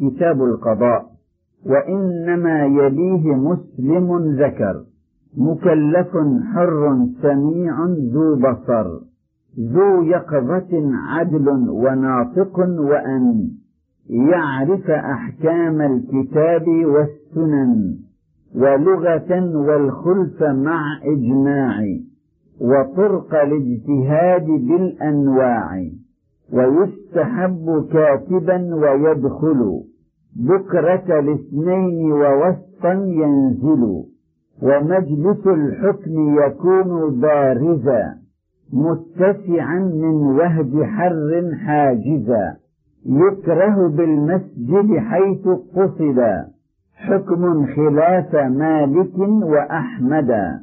كتاب القضاء. وإنما يليه مسلم ذكر مكلف حر سميع ذو بصر ذو يقظة عدل وناطق وأن يعرف أحكام الكتاب والسنن ولغة والخلف مع إجماع وطرق الاجتهاد بالأنواع ويستحب كاتبا ويدخل. بكرة الاثنين ووسطا ينزل ومجلس الحكم يكون بارزا متسعا من وهج حر حاجزا يكره بالمسجد حيث قصدا حكم خلاف مالك وأحمد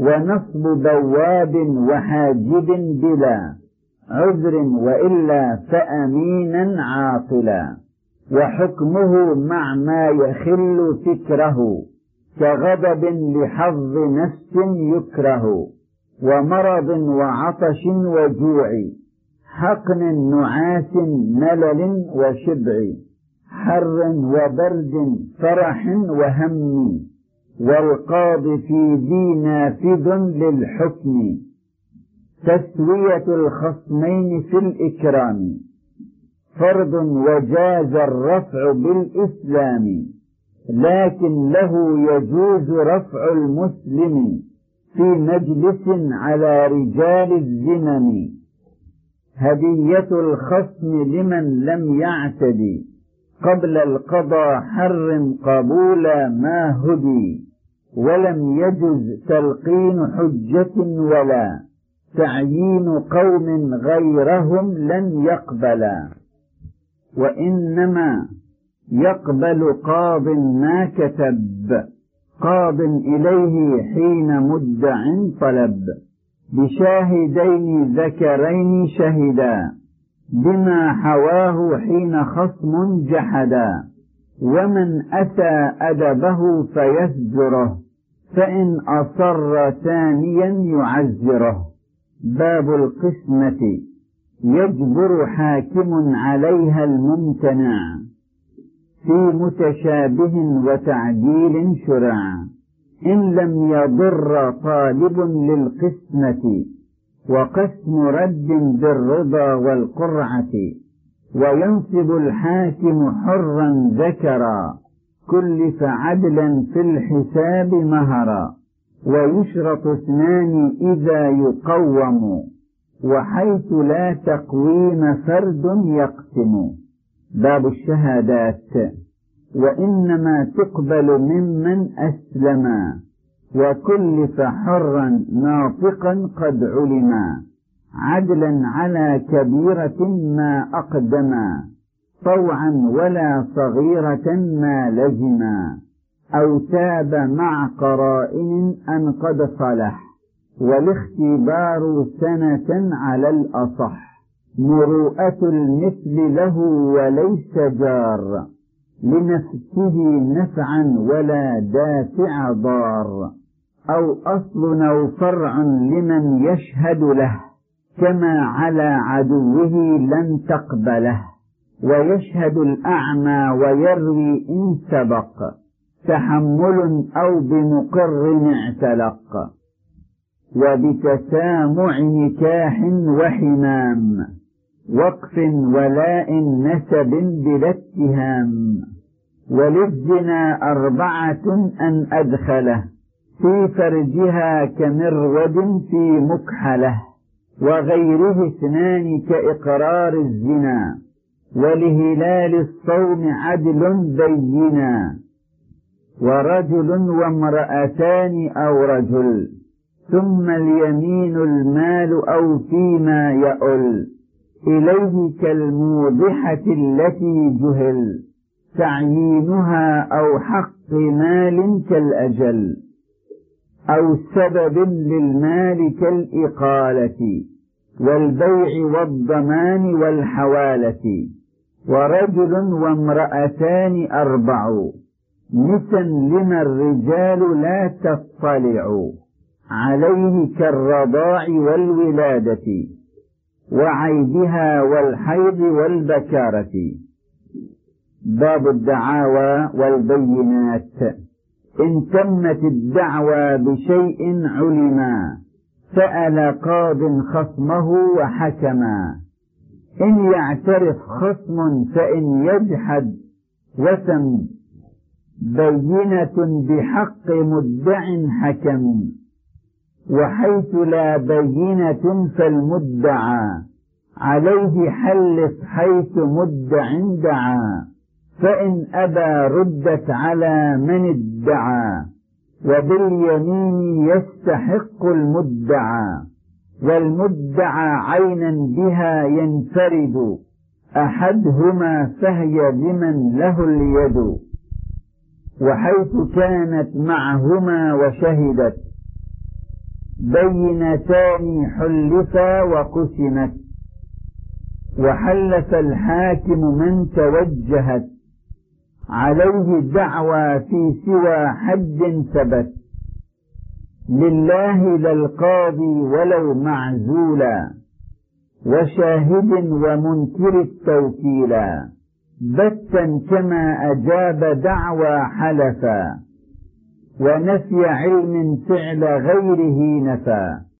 ونصب بواب وحاجب بلا عذر وإلا فأمينا عاقلا. وحكمه مع ما يخل فكره كغضب لحظ نفس يكره ومرض وعطش وجوع حقن نعاس ملل وشبع حر وبرد فرح وهم والقاضي في ذي نافذ للحكم تسوية الخصمين في الإكرام فرض وجاز الرفع بالإسلام لكن له يجوز رفع المسلم في مجلس على رجال الزمن. هدية الخصم لمن لم يعتدي قبل القضاء حرم قبول ما هدي ولم يجز تلقين حجة ولا تعيين قوم غيرهم لن يقبلا. وإنما يقبل قاض ما كتب قاض إليه حين مدع طلب بشاهدين ذكرين شهدا بما حواه حين خصم جحدا. ومن أتى أدبه فيزجره فإن أصر ثانيا يعزره. باب القسمة. يجبر حاكم عليها الممتنع في متشابه وتعديل شرع. إن لم يضر طالب للقسمة وقسم رد بالرضا والقرعة وينصب الحاكم حرا ذكرا كلف عدلا في الحساب مهرا ويشرط اثنان إذا يقوم. وحيث لا تقويم فرد يقسم. باب الشهادات. وإنما تقبل ممن أسلما وكلف حرا ناطقا قد علما عدلا على كبيرة ما أقدما طوعا ولا صغيرة ما لزما أو تاب مع قرائن أن قد صلح. والاختبار سنة على الأصح. مروءة المثل له وليس جار. لنفسه نفعا ولا دافع ضار. أو أصل أو فرع لمن يشهد له. كما على عدوه لن تقبله. ويشهد الأعمى ويروي إن سبق. تحمل أو بمقر اعتلق. وبتسامع نكاح وحمام وقف ولاء نسب بلا اتهام وللزنا أربعة أن أدخله في فرجها كمرود في مكحله وغيره اثنان كإقرار الزنا ولهلال الصوم عدل بينا ورجل وامرأتان أو رجل ثم اليمين المال أو فيما يؤل إليه كالموضحة التي جهل. تعيينها أو حق مال كالأجل. أو سبب للمال كالإقالة. والبيع والضمان والحوالة. ورجل وامرأتان أربع. نسا لما الرجال لا تطلع. عليه كالرضاع والولادة وعيبها والحيض والبكارة. باب الدعاوى والبينات. إن تمت الدعوى بشيء علما سأل قاض خصمه وحكما. إن يعترف خصم فإن يجحد. وسم بينة بحق مدع حكم. وحيث لا بينة فالمدعى. عليه حلف حيث مدع دعا فإن أبى ردت على من ادعى. وباليمين يستحق المدعى. والمدعى عينا بها ينفرد. أحدهما فهي بمن له اليد. وحيث كانت معهما وشهدت. بينتان حلفا وقسمت وحلف الحاكم من توجهت عليه دعوى في سوى حد ثبت. لله للقاضي ولو معزولا وشاهد ومنكر التوكيلا. بتا كما أجاب دعوى حلفا. ونفي علم فعل غيره نفى